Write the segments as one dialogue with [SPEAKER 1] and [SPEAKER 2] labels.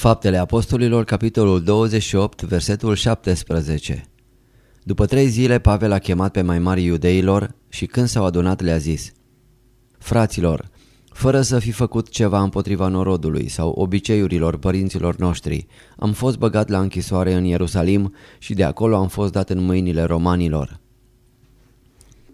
[SPEAKER 1] Faptele Apostolilor, capitolul 28, versetul 17 După trei zile, Pavel a chemat pe mai mari iudeilor și când s-au adunat le-a zis Fraților, fără să fi făcut ceva împotriva norodului sau obiceiurilor părinților noștri, am fost băgat la închisoare în Ierusalim și de acolo am fost dat în mâinile romanilor.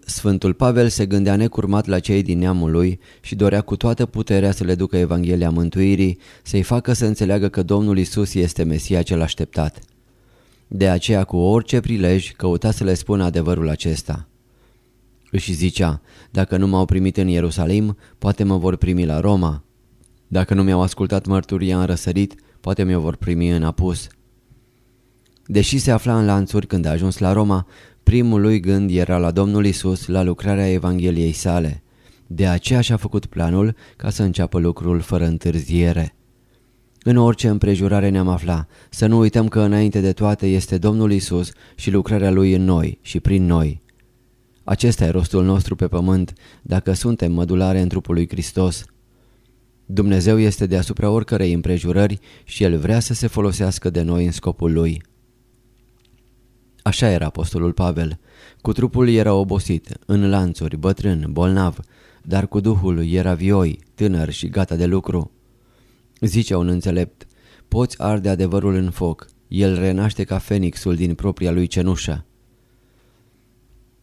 [SPEAKER 1] Sfântul Pavel se gândea necurmat la cei din neamul lui și dorea cu toată puterea să le ducă Evanghelia mântuirii, să-i facă să înțeleagă că Domnul Isus este Mesia cel așteptat. De aceea cu orice prilej căuta să le spună adevărul acesta. Își zicea, dacă nu m-au primit în Ierusalim, poate mă vor primi la Roma. Dacă nu mi-au ascultat mărturia în răsărit, poate mi-o vor primi în apus. Deși se afla în lanțuri când a ajuns la Roma, primul lui gând era la Domnul Isus, la lucrarea Evangheliei sale. De aceea și-a făcut planul ca să înceapă lucrul fără întârziere. În orice împrejurare ne-am afla, să nu uităm că înainte de toate este Domnul Isus și lucrarea Lui în noi și prin noi. Acesta e rostul nostru pe pământ, dacă suntem mădulare în trupul lui Hristos. Dumnezeu este deasupra oricărei împrejurări și El vrea să se folosească de noi în scopul Lui. Așa era apostolul Pavel. Cu trupul era obosit, în lanțuri, bătrân, bolnav, dar cu duhul era vioi, tânăr și gata de lucru. Zice un înțelept, poți arde adevărul în foc, el renaște ca fenixul din propria lui cenușă.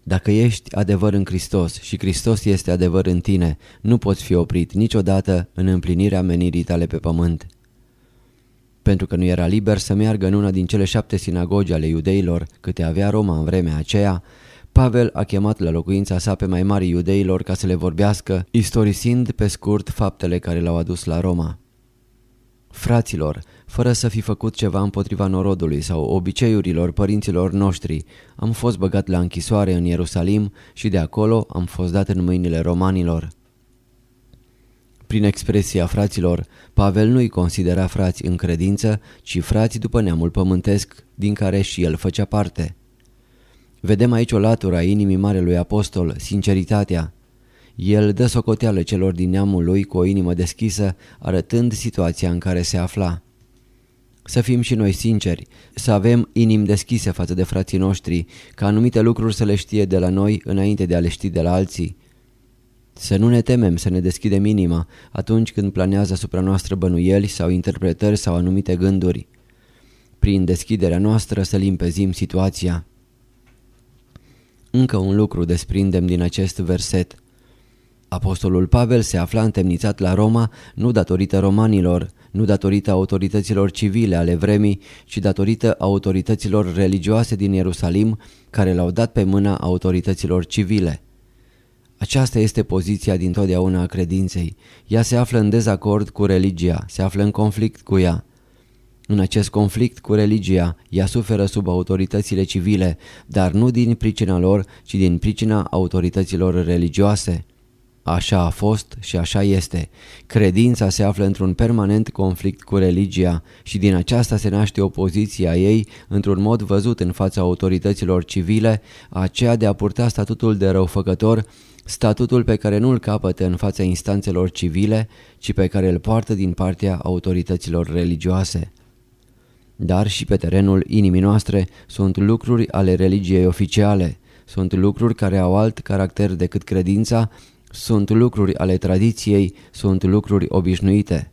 [SPEAKER 1] Dacă ești adevăr în Hristos și Hristos este adevăr în tine, nu poți fi oprit niciodată în împlinirea menirii tale pe pământ. Pentru că nu era liber să meargă în una din cele șapte sinagogi ale iudeilor câte avea Roma în vremea aceea, Pavel a chemat la locuința sa pe mai mari iudeilor ca să le vorbească, istorisind pe scurt faptele care l-au adus la Roma. Fraților, fără să fi făcut ceva împotriva norodului sau obiceiurilor părinților noștri, am fost băgat la închisoare în Ierusalim și de acolo am fost dat în mâinile romanilor. Prin expresia fraților, Pavel nu-i considera frați în credință, ci frați după neamul pământesc, din care și el făcea parte. Vedem aici o latură a inimii Marelui Apostol, sinceritatea. El dă socoteală celor din neamul lui cu o inimă deschisă, arătând situația în care se afla. Să fim și noi sinceri, să avem inimi deschise față de frații noștri, ca anumite lucruri să le știe de la noi înainte de a le ști de la alții. Să nu ne temem să ne deschidem inima atunci când planează asupra noastră bănuieli sau interpretări sau anumite gânduri. Prin deschiderea noastră să limpezim situația. Încă un lucru desprindem din acest verset. Apostolul Pavel se afla întemnițat la Roma nu datorită romanilor, nu datorită autorităților civile ale vremii, ci datorită autorităților religioase din Ierusalim care l-au dat pe mâna autorităților civile. Aceasta este poziția din totdeauna a credinței. Ea se află în dezacord cu religia, se află în conflict cu ea. În acest conflict cu religia, ea suferă sub autoritățile civile, dar nu din pricina lor, ci din pricina autorităților religioase. Așa a fost și așa este. Credința se află într-un permanent conflict cu religia și din aceasta se naște opoziția ei într-un mod văzut în fața autorităților civile, aceea de a purta statutul de răufăcător, statutul pe care nu-l capătă în fața instanțelor civile, ci pe care îl poartă din partea autorităților religioase. Dar și pe terenul inimii noastre sunt lucruri ale religiei oficiale, sunt lucruri care au alt caracter decât credința, sunt lucruri ale tradiției, sunt lucruri obișnuite.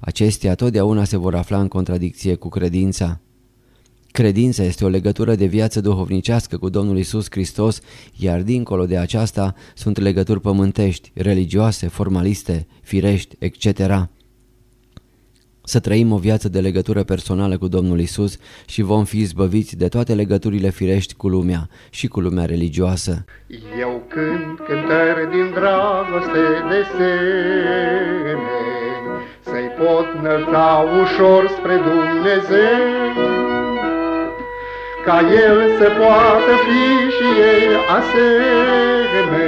[SPEAKER 1] Acestea totdeauna se vor afla în contradicție cu credința. Credința este o legătură de viață duhovnicească cu Domnul Isus Hristos, iar dincolo de aceasta sunt legături pământești, religioase, formaliste, firești, etc. Să trăim o viață de legătură personală cu Domnul Isus și vom fi zbăviți de toate legăturile firești cu lumea și cu lumea religioasă.
[SPEAKER 2] Eu cânt cântări din dragoste de sene, Să-i pot nălta ușor spre Dumnezeu, ca el să poată fi și ei asemeni,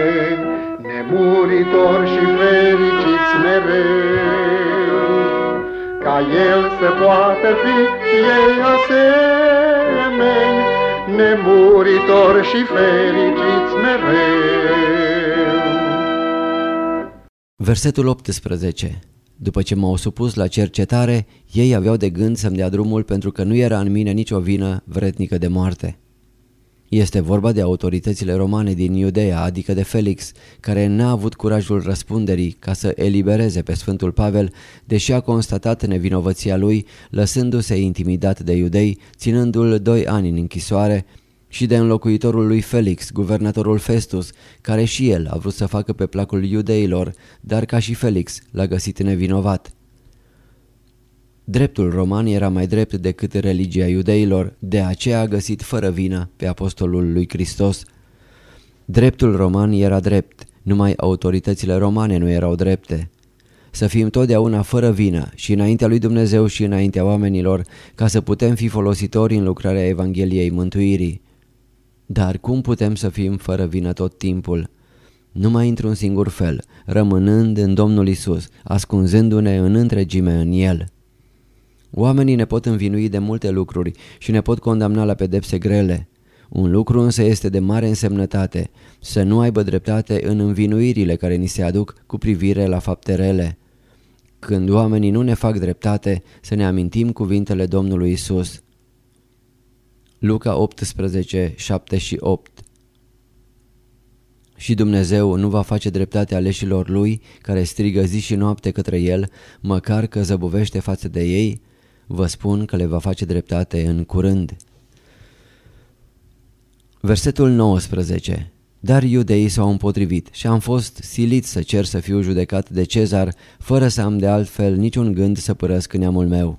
[SPEAKER 2] nemuritor și fericiți mereu. Ca el să poată fi și ei asemeni, nemuritor și fericiți mereu.
[SPEAKER 1] Versetul 18 după ce m-au supus la cercetare, ei aveau de gând să-mi dea drumul pentru că nu era în mine nicio vină vretnică de moarte. Este vorba de autoritățile romane din Iudeea, adică de Felix, care n-a avut curajul răspunderii ca să elibereze pe Sfântul Pavel, deși a constatat nevinovăția lui, lăsându-se intimidat de iudei, ținându-l doi ani în închisoare și de înlocuitorul lui Felix, guvernatorul Festus, care și el a vrut să facă pe placul iudeilor, dar ca și Felix l-a găsit nevinovat. Dreptul roman era mai drept decât religia iudeilor, de aceea a găsit fără vină pe apostolul lui Hristos. Dreptul roman era drept, numai autoritățile romane nu erau drepte. Să fim totdeauna fără vină și înaintea lui Dumnezeu și înaintea oamenilor, ca să putem fi folositori în lucrarea Evangheliei Mântuirii. Dar cum putem să fim fără vină tot timpul? Numai într-un singur fel, rămânând în Domnul Isus, ascunzându-ne în întregime în El. Oamenii ne pot învinui de multe lucruri și ne pot condamna la pedepse grele. Un lucru însă este de mare însemnătate, să nu aibă dreptate în învinuirile care ni se aduc cu privire la fapte rele. Când oamenii nu ne fac dreptate, să ne amintim cuvintele Domnului Isus. Luca 18, 7 și 8 Și Dumnezeu nu va face dreptate aleșilor lui, care strigă zi și noapte către el, măcar că zăbovește față de ei? Vă spun că le va face dreptate în curând. Versetul 19 Dar iudeii s-au împotrivit și am fost silit să cer să fiu judecat de cezar, fără să am de altfel niciun gând să părăsc neamul meu.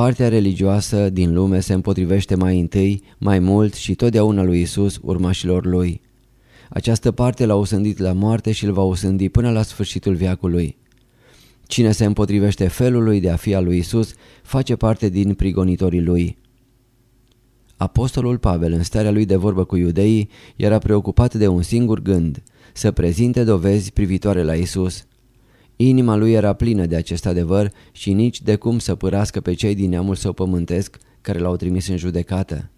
[SPEAKER 1] Partea religioasă din lume se împotrivește mai întâi, mai mult și totdeauna lui Isus, urmașilor lui. Această parte l-a osândit la moarte și îl va osândi până la sfârșitul viacului. Cine se împotrivește felului de a fi al lui Isus face parte din prigonitorii lui. Apostolul Pavel, în starea lui de vorbă cu iudeii, era preocupat de un singur gând, să prezinte dovezi privitoare la Isus. Inima lui era plină de acest adevăr și nici de cum să părască pe cei din neamul său pământesc care l-au trimis în judecată.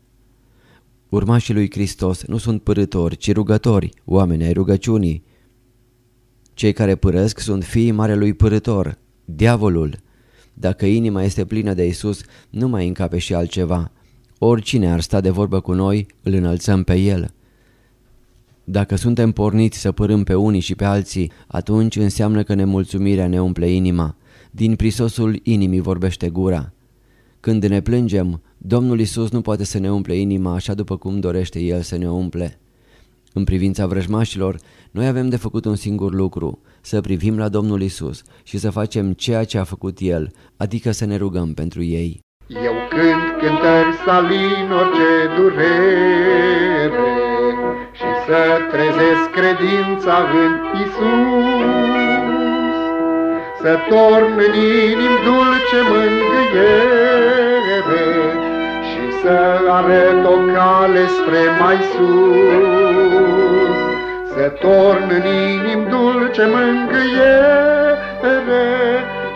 [SPEAKER 1] Urmașii lui Hristos nu sunt părători, ci rugători, oameni ai rugăciunii. Cei care părăsc sunt fiii marelui părător, diavolul. Dacă inima este plină de Isus, nu mai încape și altceva. Oricine ar sta de vorbă cu noi, îl înălțăm pe el. Dacă suntem porniți să părâm pe unii și pe alții, atunci înseamnă că nemulțumirea ne umple inima. Din prisosul inimii vorbește gura. Când ne plângem, Domnul Isus nu poate să ne umple inima așa după cum dorește El să ne umple. În privința vrăjmașilor, noi avem de făcut un singur lucru, să privim la Domnul Isus și să facem ceea ce a făcut El, adică să ne rugăm pentru ei.
[SPEAKER 2] Eu cânt cântări salin orice durere, și să trezesc credința în Isus. Să torn în inim dulce mângâiere și să arăt o cale spre mai sus. Să torn în inim dulce mângâiere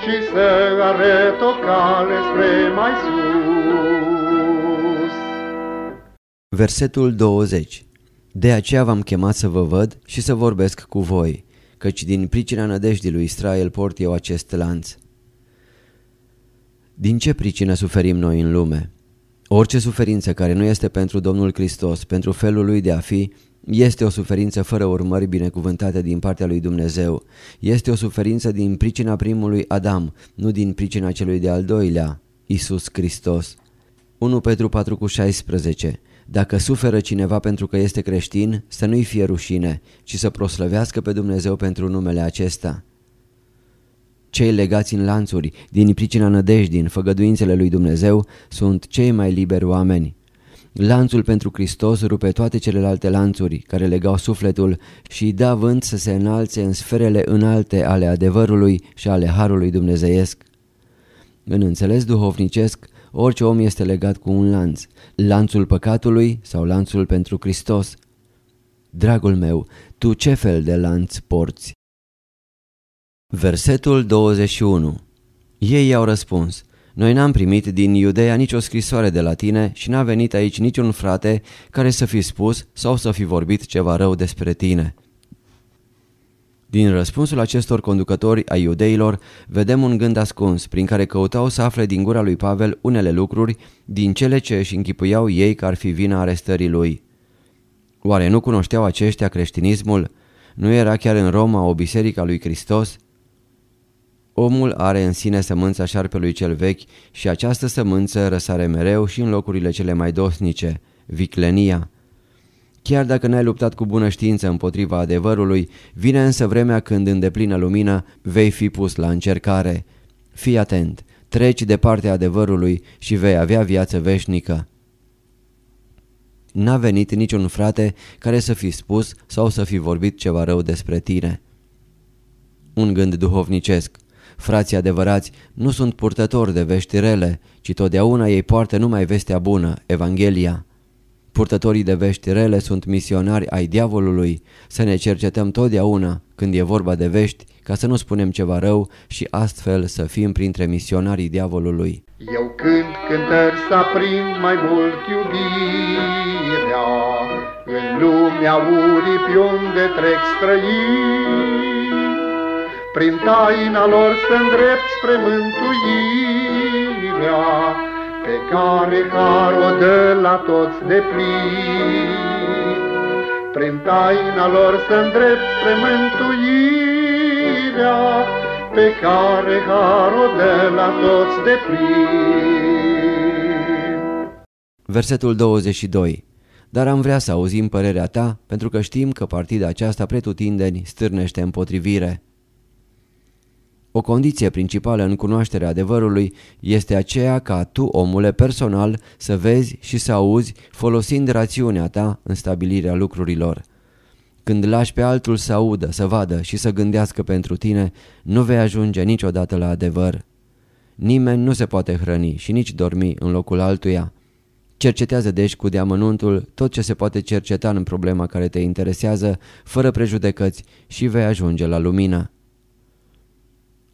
[SPEAKER 2] și să arăt o cale spre mai sus.
[SPEAKER 1] Versetul 20 de aceea v-am chemat să vă văd și să vorbesc cu voi, căci din pricina nădejdii lui Israel port eu acest lanț. Din ce pricină suferim noi în lume? Orice suferință care nu este pentru Domnul Hristos, pentru felul lui de a fi, este o suferință fără urmări binecuvântate din partea lui Dumnezeu. Este o suferință din pricina primului Adam, nu din pricina celui de-al doilea, Isus Hristos. 1 Petru 4 cu 16 Dacă suferă cineva pentru că este creștin, să nu-i fie rușine, ci să proslăvească pe Dumnezeu pentru numele acesta. Cei legați în lanțuri, din pricina nădejdii în făgăduințele lui Dumnezeu, sunt cei mai liberi oameni. Lanțul pentru Hristos rupe toate celelalte lanțuri care legau sufletul și îi da vânt să se înalțe în sferele înalte ale adevărului și ale harului dumnezeiesc. În înțeles duhovnicesc, orice om este legat cu un lanț, lanțul păcatului sau lanțul pentru Hristos. Dragul meu, tu ce fel de lanț porți? Versetul 21 Ei i-au răspuns, noi n-am primit din Iudeea nicio scrisoare de la tine și n-a venit aici niciun frate care să fi spus sau să fi vorbit ceva rău despre tine. Din răspunsul acestor conducători ai iudeilor, vedem un gând ascuns, prin care căutau să afle din gura lui Pavel unele lucruri din cele ce își închipuiau ei că ar fi vina arestării lui. Oare nu cunoșteau aceștia creștinismul? Nu era chiar în Roma o biserică a lui Hristos? Omul are în sine sămânța șarpelui cel vechi și această sămânță răsare mereu și în locurile cele mai dosnice, viclenia. Chiar dacă n-ai luptat cu bună știință împotriva adevărului, vine însă vremea când în deplină lumină vei fi pus la încercare. Fii atent, treci de partea adevărului și vei avea viață veșnică. N-a venit niciun frate care să fi spus sau să fi vorbit ceva rău despre tine. Un gând duhovnicesc. Frații adevărați nu sunt purtători de vești rele, ci totdeauna ei poartă numai vestea bună, Evanghelia. Purtătorii de vești rele sunt misionari ai diavolului, să ne cercetăm totdeauna când e vorba de vești, ca să nu spunem ceva rău și astfel să fim printre misionarii diavolului.
[SPEAKER 2] Eu când cântări să aprind mai mult iubirea, în lumea uripi unde trec străini, prin taina lor să îndrept spre mântuirea, pe care har o dă la toți de plin. Prin taina lor să îndrept spre mântuirea, pe care har o dă la toți de plin.
[SPEAKER 1] Versetul 22 dar am vrea să auzim părerea ta, pentru că știm că partida aceasta pretutindeni stârnește împotrivire. O condiție principală în cunoașterea adevărului este aceea ca tu, omule, personal, să vezi și să auzi folosind rațiunea ta în stabilirea lucrurilor. Când lași pe altul să audă, să vadă și să gândească pentru tine, nu vei ajunge niciodată la adevăr. Nimeni nu se poate hrăni și nici dormi în locul altuia. Cercetează deci cu deamănuntul tot ce se poate cerceta în problema care te interesează, fără prejudecăți și vei ajunge la lumină.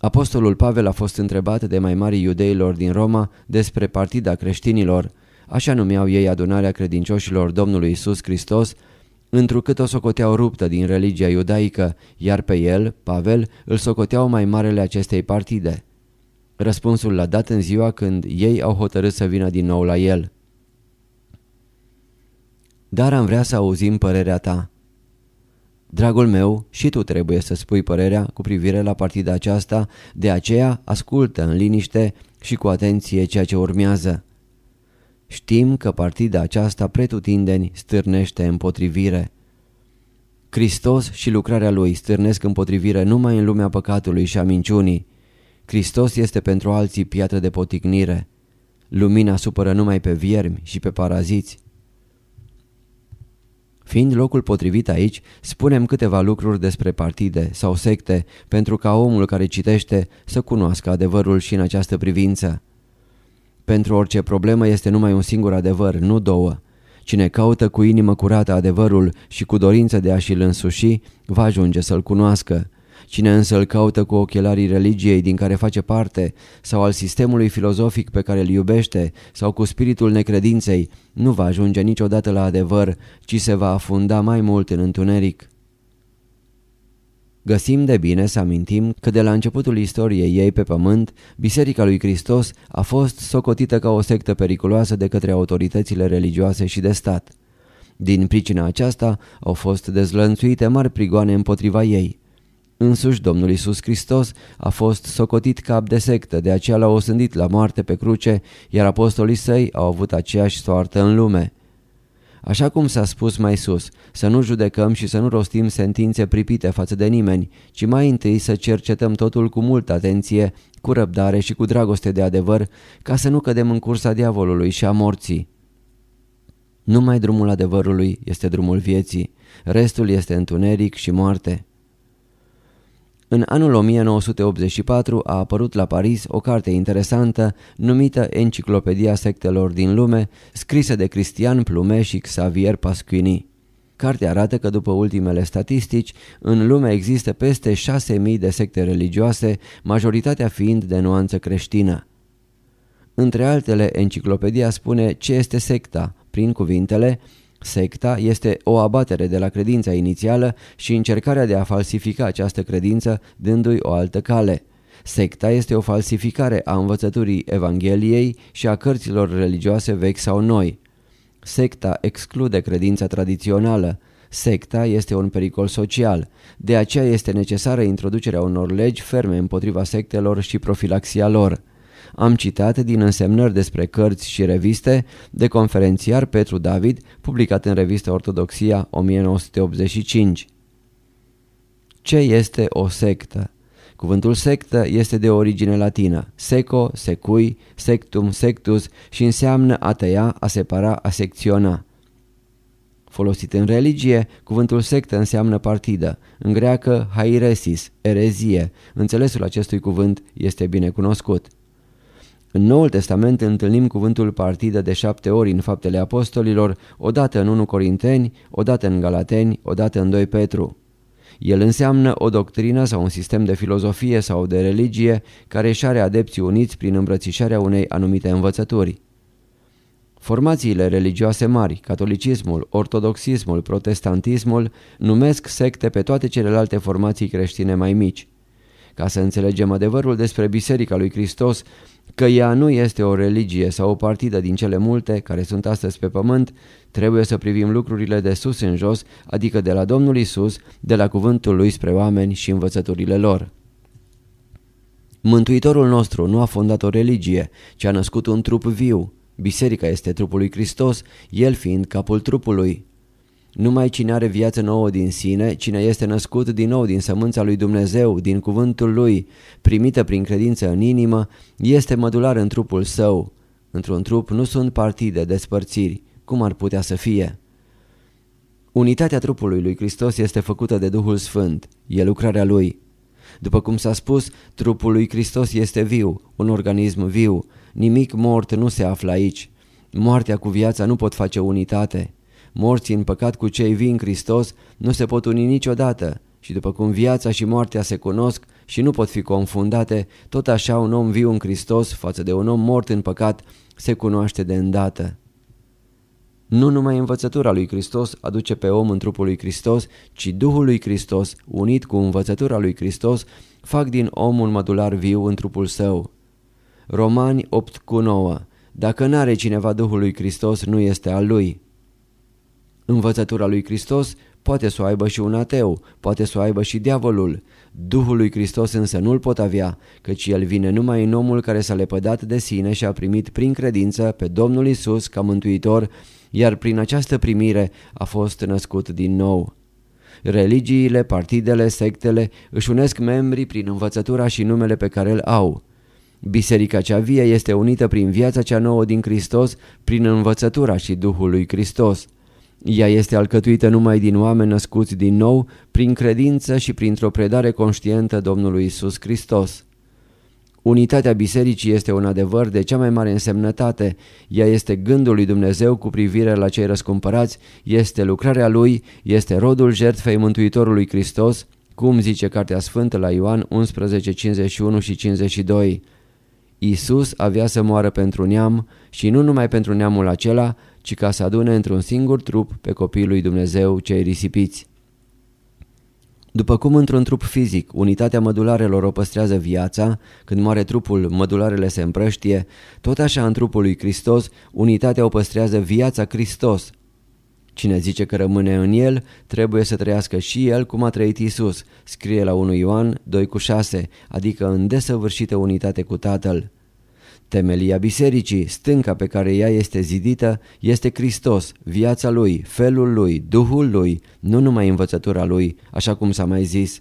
[SPEAKER 1] Apostolul Pavel a fost întrebat de mai mari iudeilor din Roma despre partida creștinilor, așa numeau ei adunarea credincioșilor Domnului Isus Hristos, întrucât o socoteau ruptă din religia iudaică, iar pe el, Pavel, îl socoteau mai marele acestei partide. Răspunsul l-a dat în ziua când ei au hotărât să vină din nou la el. Dar am vrea să auzim părerea ta. Dragul meu, și tu trebuie să spui părerea cu privire la partida aceasta, de aceea ascultă în liniște și cu atenție ceea ce urmează. Știm că partida aceasta pretutindeni stârnește împotrivire. Hristos și lucrarea Lui stârnesc împotrivire numai în lumea păcatului și a minciunii. Hristos este pentru alții piatră de poticnire. Lumina supără numai pe viermi și pe paraziți. Fiind locul potrivit aici, spunem câteva lucruri despre partide sau secte pentru ca omul care citește să cunoască adevărul și în această privință. Pentru orice problemă este numai un singur adevăr, nu două. Cine caută cu inimă curată adevărul și cu dorință de a și-l însuși, va ajunge să-l cunoască. Cine însă îl caută cu ochelarii religiei din care face parte sau al sistemului filozofic pe care îl iubește sau cu spiritul necredinței, nu va ajunge niciodată la adevăr, ci se va afunda mai mult în întuneric. Găsim de bine să amintim că de la începutul istoriei ei pe pământ, Biserica lui Hristos a fost socotită ca o sectă periculoasă de către autoritățile religioase și de stat. Din pricina aceasta au fost dezlănțuite mari prigoane împotriva ei. Însuși Domnul Isus Hristos a fost socotit cap de sectă, de aceea l-au osândit la moarte pe cruce, iar apostolii săi au avut aceeași soartă în lume. Așa cum s-a spus mai sus, să nu judecăm și să nu rostim sentințe pripite față de nimeni, ci mai întâi să cercetăm totul cu multă atenție, cu răbdare și cu dragoste de adevăr, ca să nu cădem în cursa diavolului și a morții. Numai drumul adevărului este drumul vieții, restul este întuneric și moarte. În anul 1984 a apărut la Paris o carte interesantă numită Enciclopedia sectelor din lume, scrisă de Cristian Plume și Xavier Pasquini. Cartea arată că după ultimele statistici, în lume există peste 6.000 de secte religioase, majoritatea fiind de nuanță creștină. Între altele, enciclopedia spune ce este secta, prin cuvintele Secta este o abatere de la credința inițială și încercarea de a falsifica această credință dându-i o altă cale. Secta este o falsificare a învățăturii Evangheliei și a cărților religioase vechi sau noi. Secta exclude credința tradițională. Secta este un pericol social. De aceea este necesară introducerea unor legi ferme împotriva sectelor și profilaxia lor am citat din însemnări despre cărți și reviste de conferențiar Petru David, publicat în revista Ortodoxia 1985. Ce este o sectă? Cuvântul sectă este de origine latină, seco, secui, sectum, sectus și înseamnă a tăia, a separa, a secționa. Folosit în religie, cuvântul sectă înseamnă partidă, în greacă hairesis, erezie. Înțelesul acestui cuvânt este bine cunoscut. În Noul Testament întâlnim cuvântul partidă de șapte ori în faptele apostolilor, odată în 1 Corinteni, odată în Galateni, odată în 2 Petru. El înseamnă o doctrină sau un sistem de filozofie sau de religie care își are adepții uniți prin îmbrățișarea unei anumite învățături. Formațiile religioase mari, catolicismul, ortodoxismul, protestantismul, numesc secte pe toate celelalte formații creștine mai mici. Ca să înțelegem adevărul despre Biserica lui Hristos, că ea nu este o religie sau o partidă din cele multe care sunt astăzi pe pământ, trebuie să privim lucrurile de sus în jos, adică de la Domnul Isus, de la cuvântul lui spre oameni și învățăturile lor. Mântuitorul nostru nu a fondat o religie, ci a născut un trup viu. Biserica este trupul lui Hristos, el fiind capul trupului. Numai cine are viață nouă din sine, cine este născut din nou din sămânța lui Dumnezeu, din cuvântul lui, primită prin credință în inimă, este mădular în trupul său. Într-un trup nu sunt partide, despărțiri, cum ar putea să fie. Unitatea trupului lui Hristos este făcută de Duhul Sfânt, e lucrarea lui. După cum s-a spus, trupul lui Hristos este viu, un organism viu, nimic mort nu se află aici. Moartea cu viața nu pot face unitate. Morții în păcat cu cei vii în Hristos nu se pot uni niciodată și după cum viața și moartea se cunosc și nu pot fi confundate, tot așa un om viu în Hristos față de un om mort în păcat se cunoaște de îndată. Nu numai învățătura lui Hristos aduce pe om în trupul lui Hristos, ci Duhul lui Hristos, unit cu învățătura lui Hristos, fac din om un mădular viu în trupul său. Romani 8 cu 9 Dacă n-are cineva Duhul lui Hristos, nu este al lui. Învățătura lui Hristos poate să o aibă și un ateu, poate să o aibă și diavolul. Duhul lui Hristos însă nu-l pot avea, căci el vine numai în omul care s-a lepădat de sine și a primit prin credință pe Domnul Isus ca mântuitor, iar prin această primire a fost născut din nou. Religiile, partidele, sectele își unesc membrii prin învățătura și numele pe care îl au. Biserica cea vie este unită prin viața cea nouă din Hristos, prin învățătura și Duhul lui Hristos. Ea este alcătuită numai din oameni născuți din nou, prin credință și printr-o predare conștientă Domnului Isus Hristos. Unitatea bisericii este un adevăr de cea mai mare însemnătate, ea este gândul lui Dumnezeu cu privire la cei răscumpărați, este lucrarea Lui, este rodul jertfei Mântuitorului Hristos, cum zice Cartea Sfântă la Ioan 11, 51 și 52. Iisus avea să moară pentru neam și nu numai pentru neamul acela, ci ca să adune într-un singur trup pe copiii lui Dumnezeu cei risipiți. După cum într-un trup fizic, unitatea mădularelor o păstrează viața, când moare trupul, mădularele se împrăștie, tot așa în trupul lui Hristos, unitatea o păstrează viața Hristos. Cine zice că rămâne în el, trebuie să trăiască și el cum a trăit Isus, scrie la 1 Ioan 2 cu 6, adică în desăvârșită unitate cu Tatăl. Temelia bisericii, stânca pe care ea este zidită, este Hristos, viața Lui, felul Lui, Duhul Lui, nu numai învățătura Lui, așa cum s-a mai zis.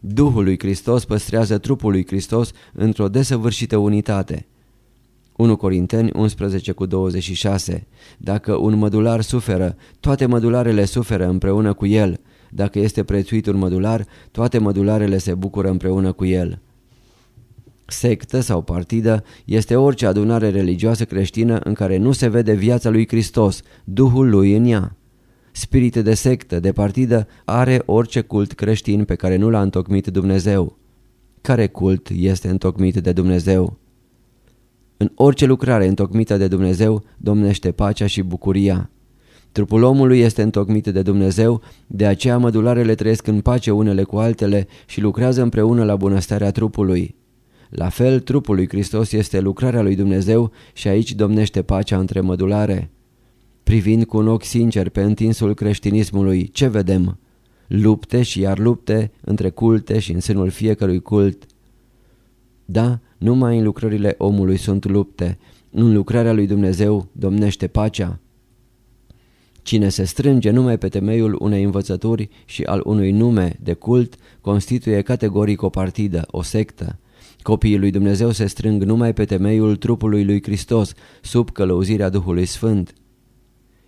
[SPEAKER 1] Duhul lui Hristos păstrează trupul lui Hristos într-o desăvârșită unitate. 1 Corinteni 11 cu 26 Dacă un mădular suferă, toate mădularele suferă împreună cu el. Dacă este prețuit un mădular, toate mădularele se bucură împreună cu el. Sectă sau partidă este orice adunare religioasă creștină în care nu se vede viața lui Hristos, Duhul lui în ea. Spirit de sectă, de partidă, are orice cult creștin pe care nu l-a întocmit Dumnezeu. Care cult este întocmit de Dumnezeu? În orice lucrare întocmită de Dumnezeu domnește pacea și bucuria. Trupul omului este întocmit de Dumnezeu, de aceea mădularele trăiesc în pace unele cu altele și lucrează împreună la bunăstarea trupului. La fel, trupul lui Hristos este lucrarea lui Dumnezeu și aici domnește pacea între mădulare. Privind cu un ochi sincer pe întinsul creștinismului, ce vedem? Lupte și iar lupte între culte și în sânul fiecărui cult. Da, numai în lucrările omului sunt lupte, în lucrarea lui Dumnezeu domnește pacea. Cine se strânge numai pe temeiul unei învățături și al unui nume de cult, constituie categoric o partidă, o sectă. Copiii lui Dumnezeu se strâng numai pe temeiul trupului lui Hristos, sub călăuzirea Duhului Sfânt.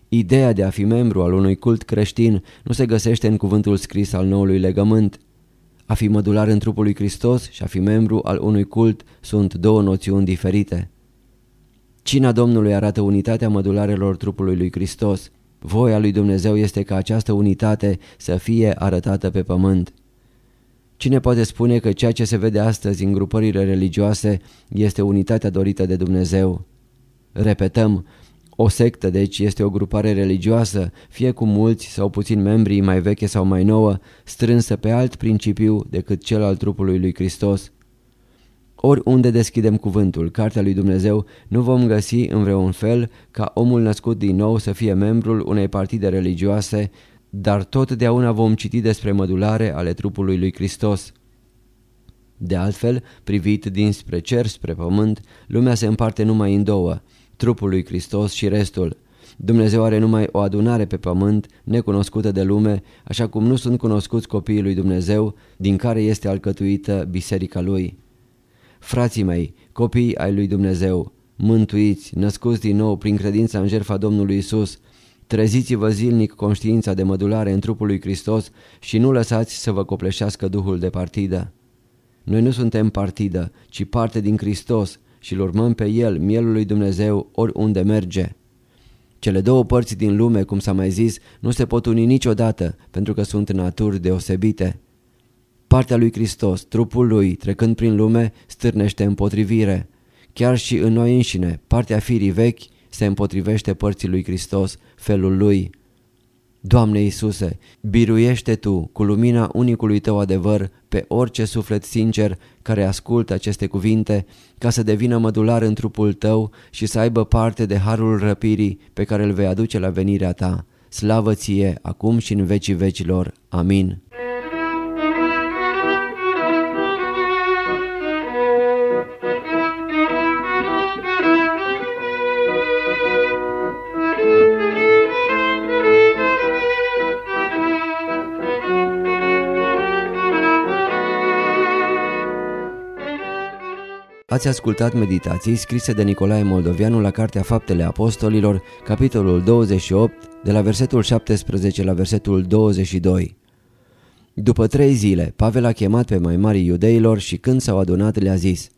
[SPEAKER 1] Ideea de a fi membru al unui cult creștin nu se găsește în cuvântul scris al noului legământ. A fi mădular în trupul lui Hristos și a fi membru al unui cult sunt două noțiuni diferite. Cina Domnului arată unitatea mădularelor trupului lui Hristos. Voia lui Dumnezeu este ca această unitate să fie arătată pe pământ. Cine poate spune că ceea ce se vede astăzi în grupările religioase este unitatea dorită de Dumnezeu? Repetăm, o sectă deci este o grupare religioasă, fie cu mulți sau puțini membri mai veche sau mai nouă, strânsă pe alt principiu decât cel al trupului lui Hristos. Oriunde deschidem cuvântul, Cartea lui Dumnezeu, nu vom găsi în vreun fel ca omul născut din nou să fie membrul unei partide religioase, dar totdeauna vom citi despre mădulare ale trupului lui Hristos. De altfel, privit dinspre cer spre pământ, lumea se împarte numai în două, trupul lui Hristos și restul. Dumnezeu are numai o adunare pe pământ, necunoscută de lume, așa cum nu sunt cunoscuți copiii lui Dumnezeu, din care este alcătuită biserica lui. Frații mei, copii ai lui Dumnezeu, mântuiți, născuți din nou prin credința în jertfa Domnului Isus, treziți-vă zilnic conștiința de mădulare în trupul lui Hristos și nu lăsați să vă copleșească duhul de partidă. Noi nu suntem partidă, ci parte din Hristos și îl urmăm pe El, mielul lui Dumnezeu, oriunde merge. Cele două părți din lume, cum s-a mai zis, nu se pot uni niciodată, pentru că sunt naturi deosebite. Partea lui Hristos, trupul lui, trecând prin lume, stârnește împotrivire. Chiar și în noi înșine, partea firii vechi se împotrivește părții lui Hristos, felul lui. Doamne Iisuse, biruiește Tu cu lumina unicului Tău adevăr pe orice suflet sincer care ascultă aceste cuvinte ca să devină mădular în trupul Tău și să aibă parte de harul răpirii pe care îl vei aduce la venirea Ta. Slavă Ție, acum și în vecii vecilor. Amin. Ați ascultat meditații scrise de Nicolae Moldovianu la Cartea Faptele Apostolilor, capitolul 28, de la versetul 17 la versetul 22. După trei zile, Pavel a chemat pe mai mari iudeilor și când s-au adunat le-a zis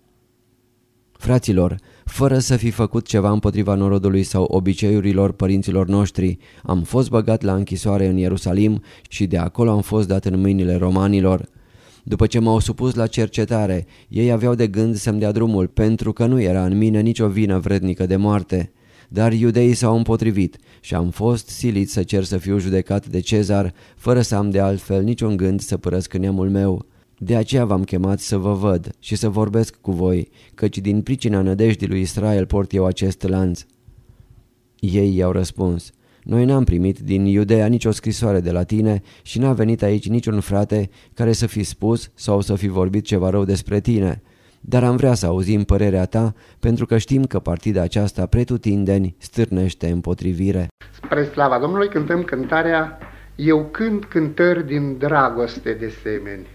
[SPEAKER 1] Fraților, fără să fi făcut ceva împotriva norodului sau obiceiurilor părinților noștri, am fost băgat la închisoare în Ierusalim și de acolo am fost dat în mâinile romanilor. După ce m-au supus la cercetare, ei aveau de gând să-mi dea drumul, pentru că nu era în mine nicio vină vrednică de moarte. Dar iudeii s-au împotrivit și am fost silit să cer să fiu judecat de cezar, fără să am de altfel niciun gând să părăsc neamul meu. De aceea v-am chemat să vă văd și să vorbesc cu voi, căci din pricina nădejdii lui Israel port eu acest lanț. Ei i-au răspuns, Noi n-am primit din Iudeea nicio scrisoare de la tine și n-a venit aici niciun frate care să fi spus sau să fi vorbit ceva rău despre tine. Dar am vrea să auzim părerea ta pentru că știm că partida aceasta pretutindeni stârnește împotrivire.
[SPEAKER 2] Spre slava Domnului cântăm cântarea Eu cânt cântări din dragoste de semeni.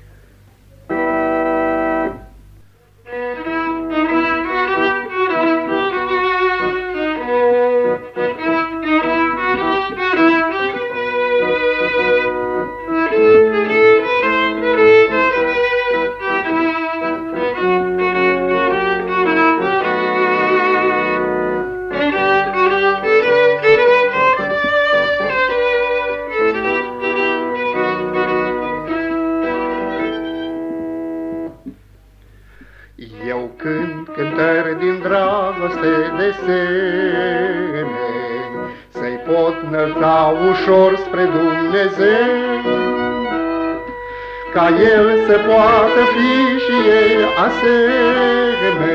[SPEAKER 2] El să poată fi și ei asemeni,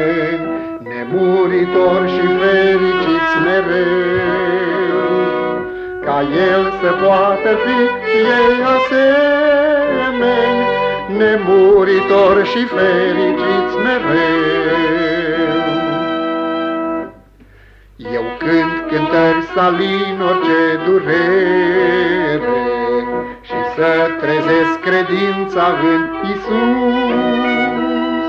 [SPEAKER 2] Nemuritor și fericiți mereu. Ca El să poată fi și ei asemeni, nemuritor și fericiți mereu. Eu cânt cântări salin orice durere și să trezesc credința în Isus,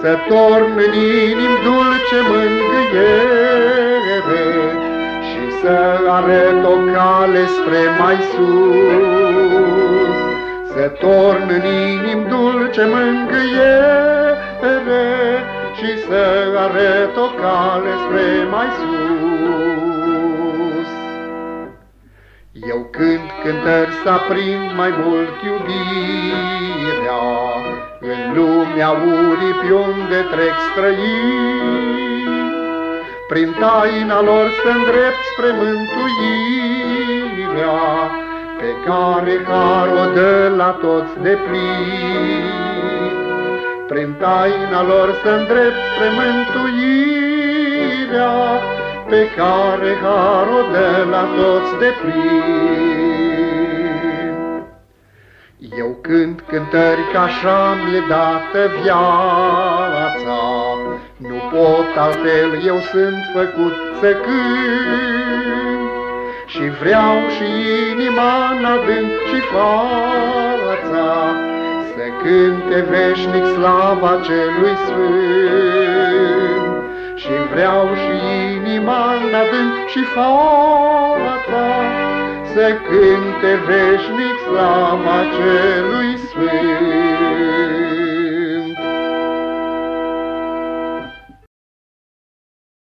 [SPEAKER 2] să torn în inim dulce mângâiere și să arăt o cale spre mai sus să torn în inim dulce mângâiere și să arăt o cale spre mai sus. Eu cânt cântări să aprind mai mult iubirea în lumea uripi unde trec străini, prin taina lor să îndrept spre mântuirea, pe care har o dă la toți de plin. Prin taina lor să îndrept spre mântuirea, pe care har o dă la toți de plin. Eu cânt cântări ca așa mi-e dată viața, nu pot altfel, eu sunt făcut să cânt, și vreau și inima în adânc și fața Să cânte veșnic slava celui sfânt. Și vreau și inima în adânc și fața Să cânte veșnic slava celui sfânt.